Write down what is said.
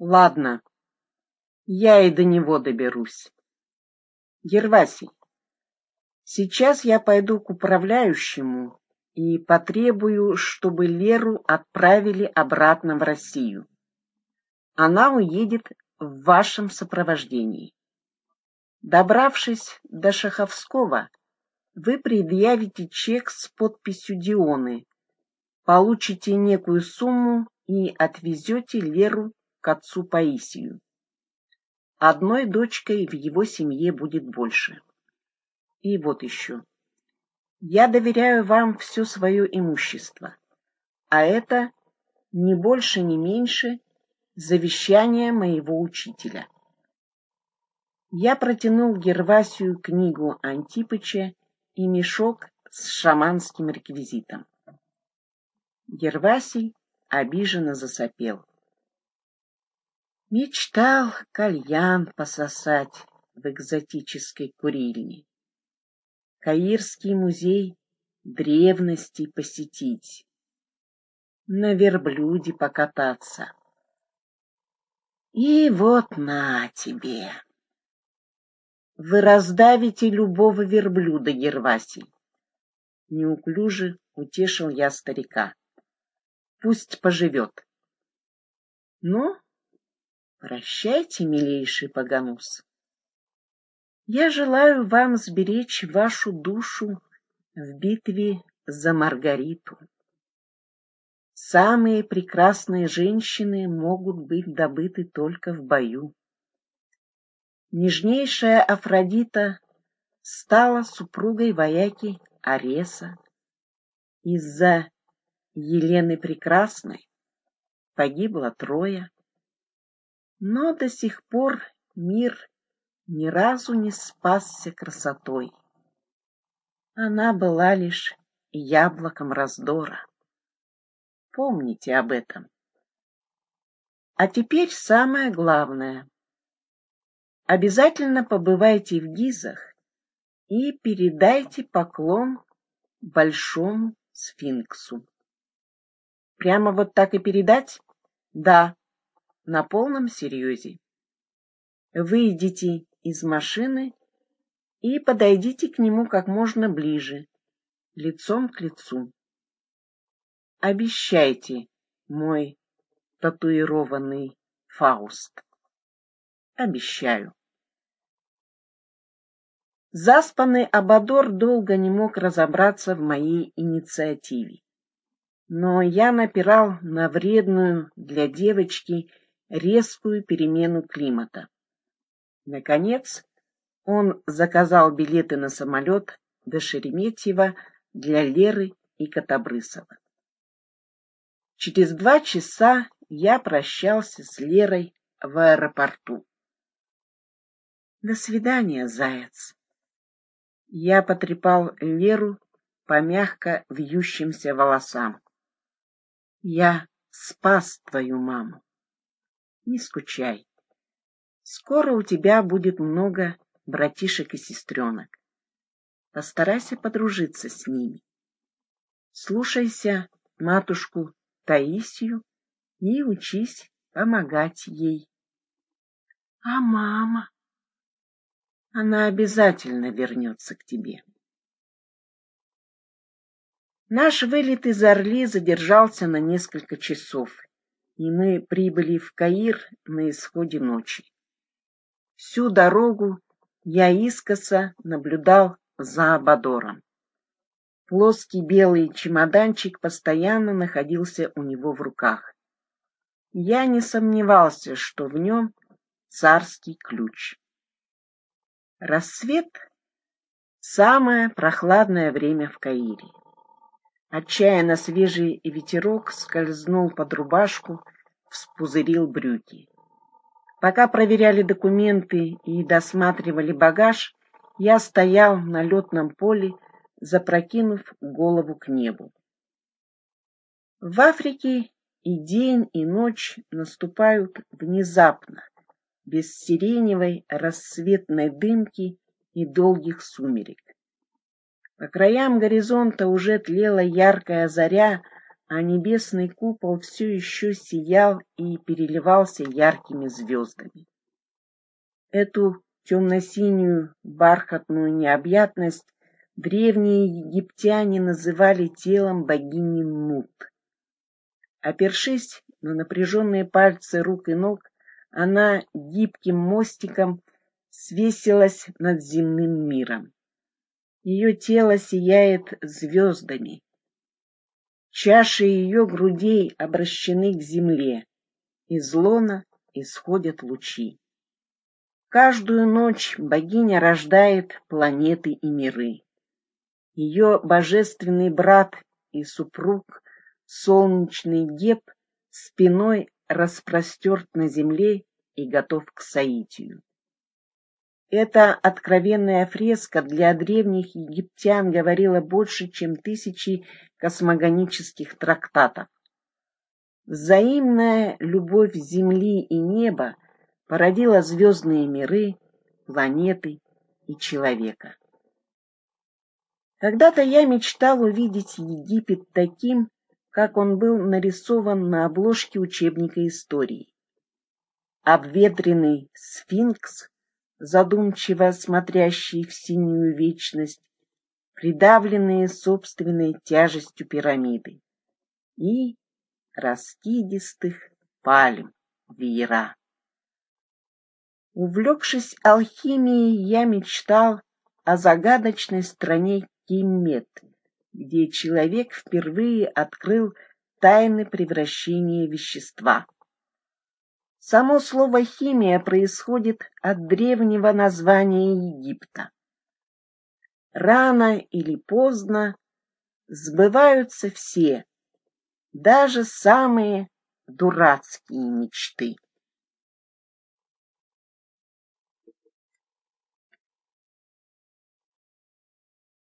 Ладно, я и до него доберусь. Гервасий, сейчас я пойду к управляющему и потребую, чтобы Леру отправили обратно в Россию. Она уедет в вашем сопровождении. Добравшись до Шаховского, вы предъявите чек с подписью Дионы, получите некую сумму и отвезете Леру к отцу Паисию. Одной дочкой в его семье будет больше. И вот еще. Я доверяю вам все свое имущество, а это не больше, не меньше завещание моего учителя. Я протянул Гервасию книгу Антипыча и мешок с шаманским реквизитом. Гервасий обиженно засопел. Мечтал кальян пососать в экзотической курильне. Каирский музей древностей посетить. На верблюде покататься. И вот на тебе. Вы раздавите любого верблюда, Гервасий. Неуклюже утешил я старика. Пусть поживет. Ну, Прощайте, милейший Паганус. Я желаю вам сберечь вашу душу в битве за Маргариту. Самые прекрасные женщины могут быть добыты только в бою. Нежнейшая Афродита стала супругой вояки Ареса. Из-за Елены Прекрасной погибло трое. Но до сих пор мир ни разу не спасся красотой. Она была лишь яблоком раздора. Помните об этом. А теперь самое главное. Обязательно побывайте в Гизах и передайте поклон большому сфинксу. Прямо вот так и передать? Да, на полном серьезе. Выйдите из машины и подойдите к нему как можно ближе, лицом к лицу. Обещайте, мой татуированный Фауст. Обещаю. Заспанный Абадор долго не мог разобраться в моей инициативе. Но я напирал на вредную для девочки резкую перемену климата. Наконец, он заказал билеты на самолет до Шереметьево для Леры и Котобрысова. Через два часа я прощался с Лерой в аэропорту. До свидания, заяц. Я потрепал Леру по мягко вьющимся волосам. Я спас твою маму не скучай. Скоро у тебя будет много братишек и сестренок. Постарайся подружиться с ними. Слушайся матушку Таисию и учись помогать ей. А мама? Она обязательно вернется к тебе. Наш вылет из Орли задержался на несколько часов, и мы прибыли в Каир на исходе ночи. Всю дорогу я искоса наблюдал за Абадором. Плоский белый чемоданчик постоянно находился у него в руках. Я не сомневался, что в нем царский ключ. Рассвет — самое прохладное время в Каире. Отчаянно свежий ветерок скользнул под рубашку, вспузырил брюки. Пока проверяли документы и досматривали багаж, я стоял на летном поле, запрокинув голову к небу. В Африке и день, и ночь наступают внезапно, без сиреневой рассветной дымки и долгих сумерек. По краям горизонта уже тлела яркая заря, а небесный купол все еще сиял и переливался яркими звездами. Эту темно-синюю бархатную необъятность древние египтяне называли телом богини Нут. Опершись на напряженные пальцы рук и ног, она гибким мостиком свесилась над земным миром. Ее тело сияет звездами. Чаши ее грудей обращены к земле, из лона исходят лучи. Каждую ночь богиня рождает планеты и миры. Ее божественный брат и супруг, солнечный Геб, спиной распростерт на земле и готов к соитию. Эта откровенная фреска для древних египтян говорила больше, чем тысячи космогонических трактатов. Взаимная любовь Земли и неба породила звездные миры, планеты и человека. Когда-то я мечтал увидеть Египет таким, как он был нарисован на обложке учебника истории. Обветренный сфинкс задумчиво смотрящие в синюю вечность, придавленные собственной тяжестью пирамиды, и раскидистых пальм веера. Увлекшись алхимией, я мечтал о загадочной стране Киммет, где человек впервые открыл тайны превращения вещества. Само слово «химия» происходит от древнего названия Египта. Рано или поздно сбываются все, даже самые дурацкие мечты.